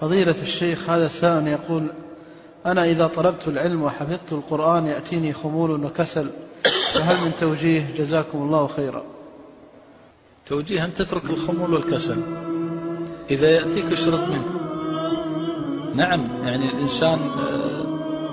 فضيلة الشيخ هذا السائل يقول أنا إذا طلبت العلم وحفظت القرآن يأتيني خمول وكسل فهل من توجيه؟ جزاكم الله خيرا. توجيه أن تترك الخمول والكسل إذا يأتيك اشرد منه. نعم يعني الإنسان آه،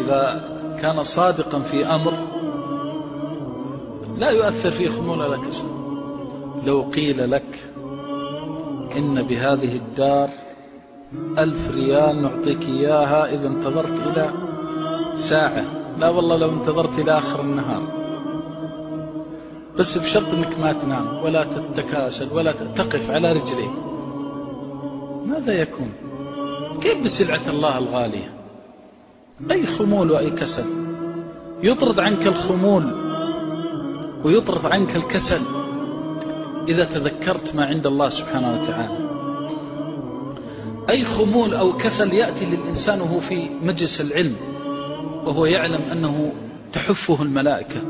إذا كان صادقا في أمر لا يؤثر فيه خمول ولا كسل. لو قيل لك إن بهذه الدار ألف ريال نعطيك إياها إذا انتظرت إلى ساعة. لا والله لو انتظرت إلى آخر النهار. بس بشرط أنك ما تنام ولا تتكاسل ولا تقف على رجليك. ماذا يكون؟ كيف بسلعة الله الغالية؟ أي خمول وأي كسل. يطرد عنك الخمول ويطرد عنك الكسل إذا تذكرت ما عند الله سبحانه وتعالى. أي خمول أو كسل يأتي للإنسان وهو في مجلس العلم وهو يعلم أنه تحفه الملائكة.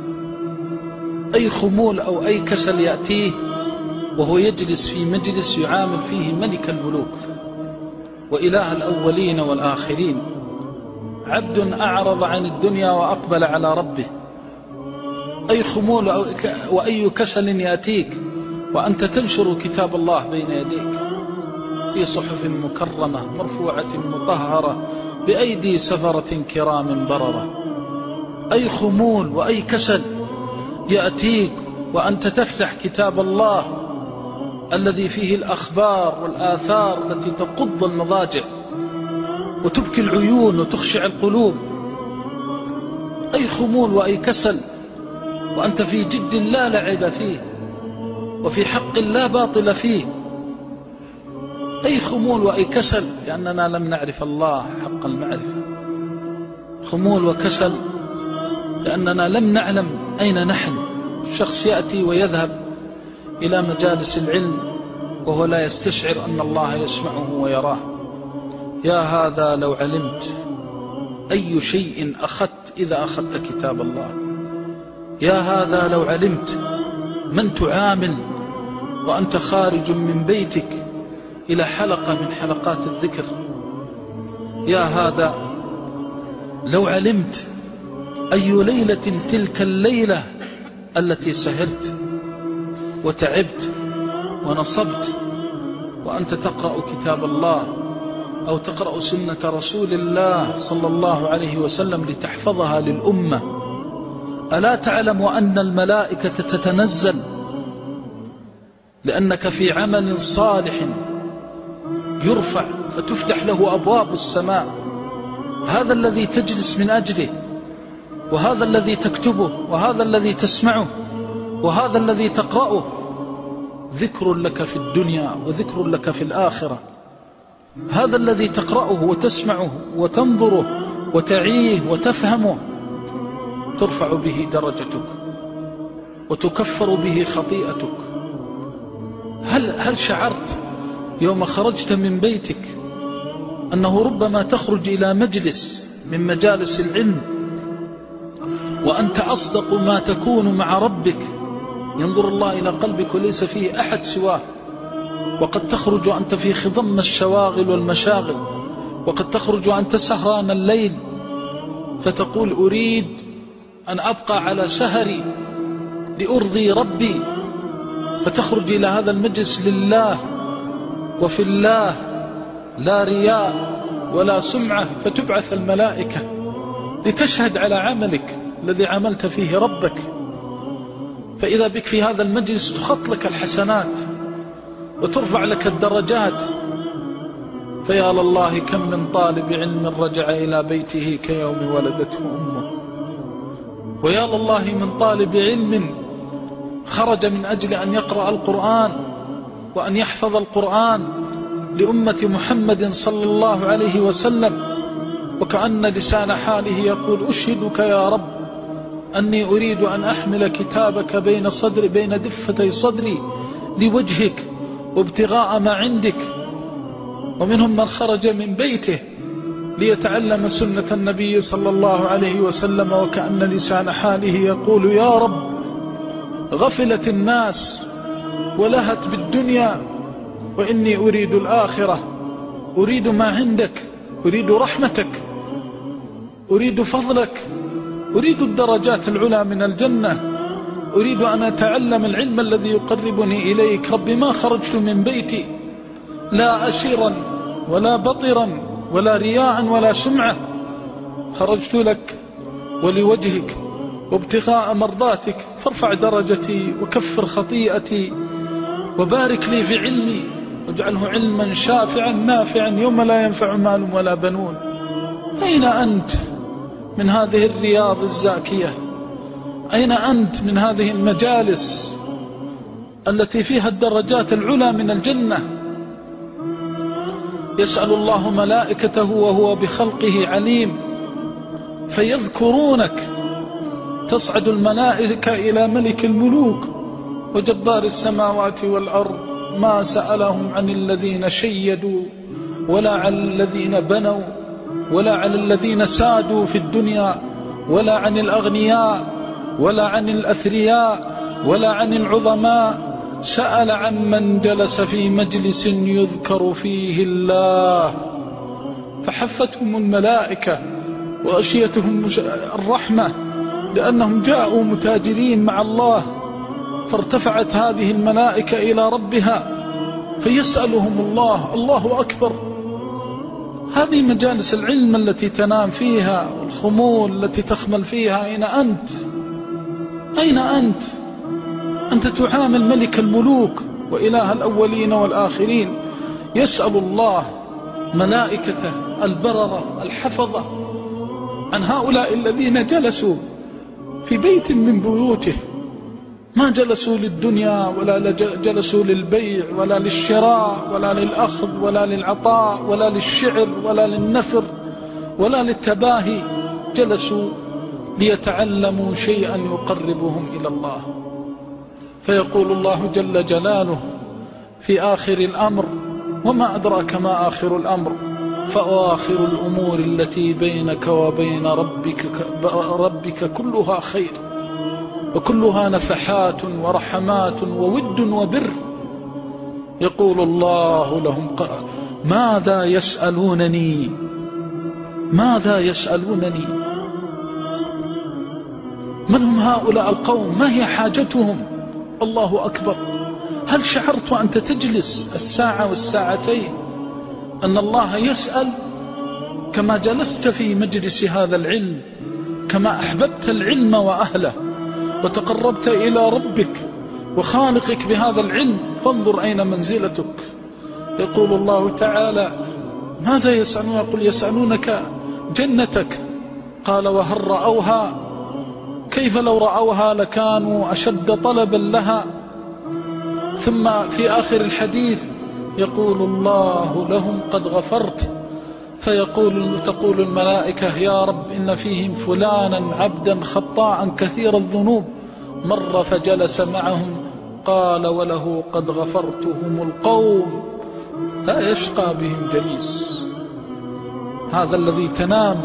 أي خمول أو أي كسل يأتيه وهو يجلس في مجلس يعامل فيه ملك الملوك وإله الأولين والآخرين. عبد أعرض عن الدنيا وأقبل على ربه. أي خمول وأي كسل يأتيك وأنت تنشر كتاب الله بين يديك. في صحف مكرمة مرفوعة مطهرة بأيدي سفرة كرام بررة. أي خمول وأي كسل يأتيك وأنت تفتح كتاب الله الذي فيه الأخبار والآثار التي تقض المضاجع وتبكي العيون وتخشع القلوب. أي خمول وأي كسل وأنت في جد لا لعب فيه وفي حق لا باطل فيه. أي خمول وأي كسل لأننا لم نعرف الله حق المعرفة. خمول وكسل لأننا لم نعلم أين نحن. شخص يأتي ويذهب إلى مجالس العلم وهو لا يستشعر أن الله يسمعه ويراه. يا هذا لو علمت أي شيء أخذت إذا أخذت كتاب الله. يا هذا لو علمت من تعامل وأنت خارج من بيتك إلى حلقة من حلقات الذكر. يا هذا لو علمت أي ليلة تلك الليلة التي سهرت وتعبت ونصبت وأنت تقرأ كتاب الله أو تقرأ سنة رسول الله صلى الله عليه وسلم لتحفظها للأمة ألا تعلم أن الملائكة تتنزل لأنك في عمل صالح يرفع فتفتح له أبواب السماء. هذا الذي تجلس من أجله وهذا الذي تكتبه وهذا الذي تسمعه وهذا الذي تقرأه. ذكر لك في الدنيا وذكر لك في الآخرة. هذا الذي تقرأه وتسمعه وتنظره وتعيه وتفهمه ترفع به درجتك وتكفر به خطيئتك. هل, هل شعرت يوم خرجت من بيتك أنه ربما تخرج إلى مجلس من مجالس العلم وأنت أصدق ما تكون مع ربك. ينظر الله إلى قلبك وليس فيه أحد سواه. وقد تخرج أنت في خضم الشواغل والمشاغل وقد تخرج أنت سهران الليل. فتقول أريد أن أبقى على سهري لأرضي ربي. فتخرج إلى هذا المجلس لله. وفي الله لا رياء ولا سمعة فتبعث الملائكة لتشهد على عملك الذي عملت فيه ربك. فإذا بك في هذا المجلس تخط لك الحسنات وترفع لك الدرجات. فيا لله كم من طالب علم رجع إلى بيته كيوم ولدته أمه. ويا لله من طالب علم خرج من أجل أن يقرأ القرآن وأن يحفظ القرآن لأمة محمد صلى الله عليه وسلم وكأن لسان حاله يقول أشهدك يا رب أني أريد أن أحمل كتابك بين صدري بين دفتي صدري لوجهك وابتغاء ما عندك. ومنهم من خرج من بيته ليتعلم سنة النبي صلى الله عليه وسلم وكأن لسان حاله يقول يا رب غفلت الناس ولهت بالدنيا وإني أريد الآخرة. أريد ما عندك أريد رحمتك أريد فضلك أريد الدرجات العلى من الجنة. أريد أن أتعلم العلم الذي يقربني إليك. رب ما خرجت من بيتي لا أشيرا ولا بطرا ولا رياء ولا سمعة خرجت لك ولوجهك وابتغاء مرضاتك. فارفع درجتي وكفر خطيئتي. وبارك لي في علمي واجعله علما شافعا نافعا يوم لا ينفع مال ولا بنون. أين أنت من هذه الرياض الزاكية؟ أين أنت من هذه المجالس التي فيها الدرجات العلى من الجنة؟ يسأل الله ملائكته وهو بخلقه عليم فيذكرونك. تصعد الملائكة إلى ملك الملوك. وجبار السماوات والأرض ما سألهم عن الذين شيدوا ولا عن الذين بنوا ولا عن الذين سادوا في الدنيا ولا عن الأغنياء ولا عن الأثرياء ولا عن العظماء سأل عن من جلس في مجلس يذكر فيه الله فحفتهم الملائكة وأشيتهم الرحمة لأنهم جاءوا متاجرين مع الله فارتفعت هذه الملائكة إلى ربها فيسألهم الله الله أكبر. هذه مجالس العلم التي تنام فيها والخمول التي تخمل فيها أين أنت؟ أين أنت؟ أنت تعامل ملك الملوك وإله الأولين والآخرين. يسأل الله ملائكته البررة الحفظة عن هؤلاء الذين جلسوا في بيت من بيوته. ما جلسوا للدنيا ولا جلسوا للبيع ولا للشراء ولا للأخذ ولا للعطاء ولا للشعر ولا للنثر ولا للتباهي جلسوا ليتعلموا شيئا يقربهم إلى الله. فيقول الله جل جلاله في آخر الأمر وما أدراك ما آخر الأمر؟ فآخر الأمور التي بينك وبين ربك, ربك كلها خير. وكلها نفحات ورحمات وود وبر. يقول الله لهم ماذا يسألونني؟ ماذا يسألونني؟ من هم هؤلاء القوم؟ ما هي حاجتهم؟ الله أكبر. هل شعرت وأنت تجلس الساعة والساعتين أن الله يسأل؟ كما جلست في مجلس هذا العلم كما أحببت العلم وأهله. وتقربت إلى ربك وخالقك بهذا العلم فانظر أين منزلتك. يقول الله تعالى ماذا يسألون؟ يقول يسألونك جنتك. قال وهل رأوها؟ كيف لو رأوها لكانوا أشد طلبا لها؟ ثم في آخر الحديث يقول الله لهم قد غفرت. فيقول تقول الملائكة يا رب إن فيهم فلانا عبدا خطاعا كثير الذنوب. مر فجلس معهم قال وله قد غفرتهم القوم. لا يشقى بهم جليس. هذا الذي تنام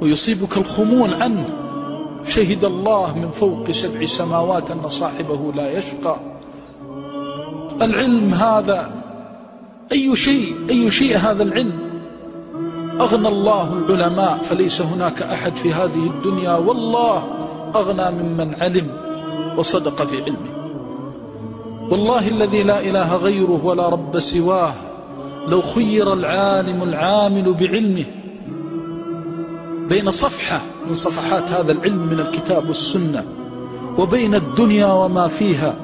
ويصيبك الخمول عنه. شهد الله من فوق سبع سماوات أن صاحبه لا يشقى. العلم هذا أي شيء أي شيء هذا العلم؟ أغنى الله العلماء فليس هناك أحد في هذه الدنيا والله أغنى ممن علم وصدق في علمه. والله الذي لا إله غيره ولا رب سواه لو خير العالم العامل بعلمه. بين صفحة من صفحات هذا العلم من الكتاب والسنة وبين الدنيا وما فيها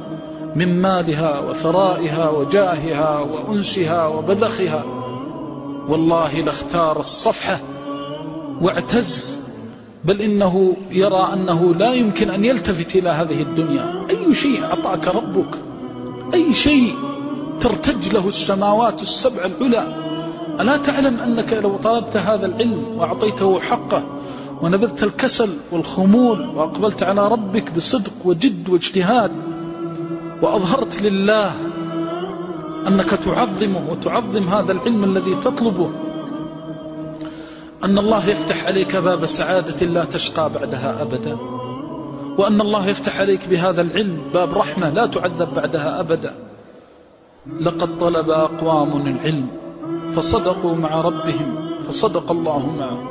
من مالها وثرائها وجاهها وأنسها وبذخها. والله لاختار الصفحة واعتز بل إنه يرى أنه لا يمكن أن يلتفت إلى هذه الدنيا. أي شيء أعطاك ربك؟ أي شيء ترتج له السماوات السبع العلى؟ ألا تعلم أنك لو طلبت هذا العلم وأعطيته حقه ونبذت الكسل والخمول وأقبلت على ربك بصدق وجد واجتهاد وأظهرت لله أنك تعظمه وتعظم هذا العلم الذي تطلبه. أن الله يفتح عليك باب سعادة لا تشقى بعدها أبدا. وأن الله يفتح عليك بهذا العلم باب رحمة لا تعذب بعدها أبدا. لقد طلب أقوام العلم فصدقوا مع ربهم فصدق الله معهم.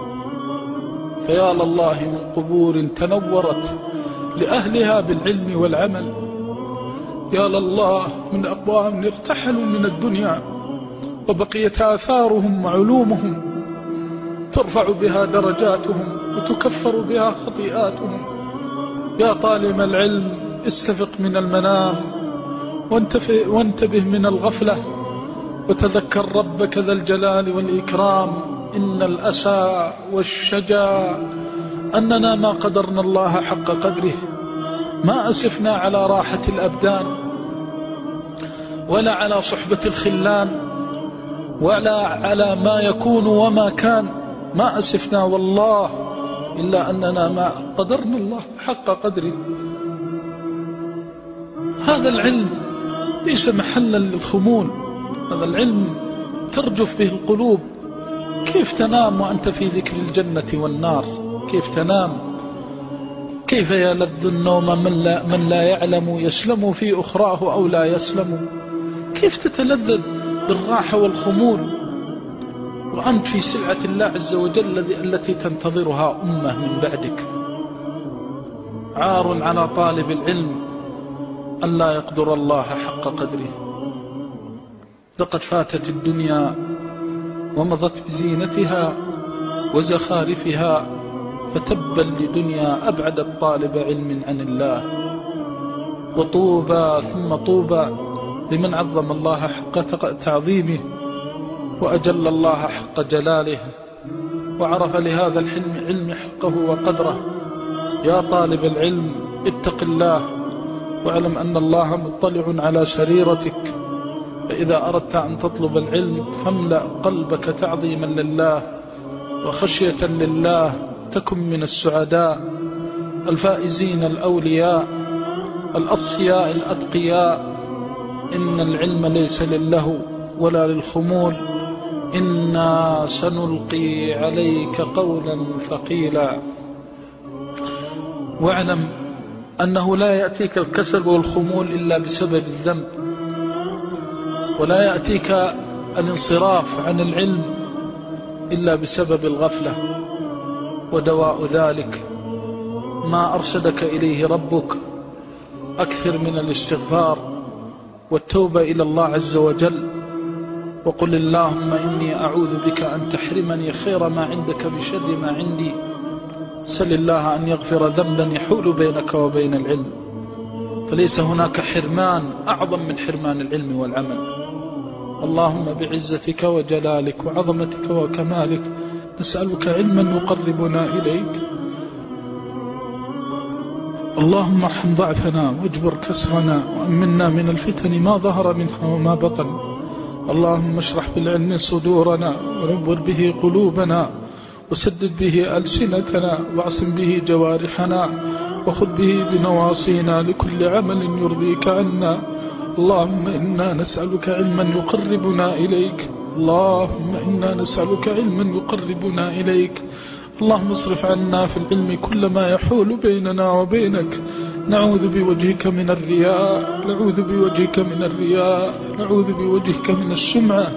فيا لله من قبور تنورت لأهلها بالعلم والعمل. يا لله من أقوام ارتحلوا من الدنيا وبقيت آثارهم وعلومهم ترفع بها درجاتهم وتكفر بها خطيئاتهم. يا طالب العلم استفق من المنام وانتبه من الغفلة وتذكر ربك ذا الجلال والإكرام. إن الأسى والشجا أننا ما قدرنا الله حق قدره ما أسفنا على راحة الأبدان. ولا على صحبة الخلان ولا على ما يكون وما كان. ما أسفنا والله إلا أننا ما قدرنا الله حق قدره. هذا العلم ليس محلا للخمول. هذا العلم ترجف به القلوب. كيف تنام وأنت في ذكر الجنة والنار؟ كيف تنام؟ كيف يلذ النوم من لا, من لا يعلم يسلم في أخراه أو لا يسلم؟ كيف تتلذذ بالراحة والخمول؟ وأنت في سلعة الله عز وجل التي تنتظرها أمة من بعدك. عار على طالب العلم أن لا يقدر الله حق قدره. لقد فاتت الدنيا ومضت بزينتها وزخارفها فتبا لدنيا أبعدت طالب علم عن الله. وطوبى ثم طوبى لمن عظم الله حق تعظيمه وأجل الله حق جلاله وعرف لهذا الحلم علم حقه وقدره. يا طالب العلم اتق الله واعلم أن الله مطلع على سريرتك فإذا أردت أن تطلب العلم فاملأ قلبك تعظيما لله وخشية لله. تكن من السعداء. الفائزين الأولياء الأصفياء الأتقياء. إن العلم ليس لله ولا للخمول. إنا سنلقي عليك قولا ثقيلا. واعلم أنه لا يأتيك الكسل والخمول إلا بسبب الذنب. ولا يأتيك الانصراف عن العلم إلا بسبب الغفلة. ودواء ذلك ما أرشدك إليه ربك. أكثر من الاستغفار. والتوبة إلى الله عز وجل. وقل اللهم إني أعوذ بك أن تحرمني خير ما عندك بشر ما عندي. سل الله أن يغفر ذنبا يحول بينك وبين العلم. فليس هناك حرمان أعظم من حرمان العلم والعمل. اللهم بعزتك وجلالك وعظمتك وكمالك نسألك علما يقربنا إليك. اللهم ارحم ضعفنا واجبر كسرنا وأمنا من الفتن ما ظهر منها وما بطن. اللهم اشرح بالعلم صدورنا ونور به قلوبنا وسدد به ألسنتنا واعصم به جوارحنا وخذ به بنواصينا لكل عمل يرضيك عنا. اللهم إنا نسألك علما يقربنا إليك. اللهم إنا نسألك علما يقربنا إليك. اللهم اصرف عنا في العلم كل ما يحول بيننا وبينك. نعوذ بوجهك من الرياء. نعوذ بوجهك من الرياء. نعوذ بوجهك من السمعة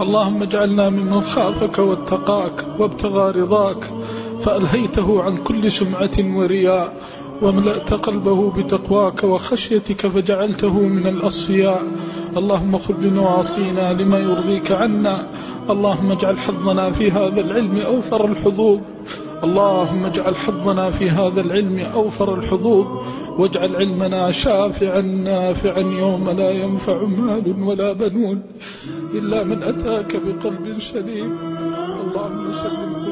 اللهم اجعلنا ممن خافك واتقاك وابتغى رضاك. فألهيته عن كل سمعة ورياء. وملأت قلبه بتقواك وخشيتك فجعلته من الأصفياء. اللهم خذ بنواصينا لما يرضيك عنا. اللهم اجعل حظنا في هذا العلم أوفر الحظوظ. اللهم اجعل حظنا في هذا العلم أوفر الحظوظ. واجعل علمنا شافعا نافعا يوم لا ينفع مال ولا بنون إلا من أتاك بقلب سليم. اللهم سلم.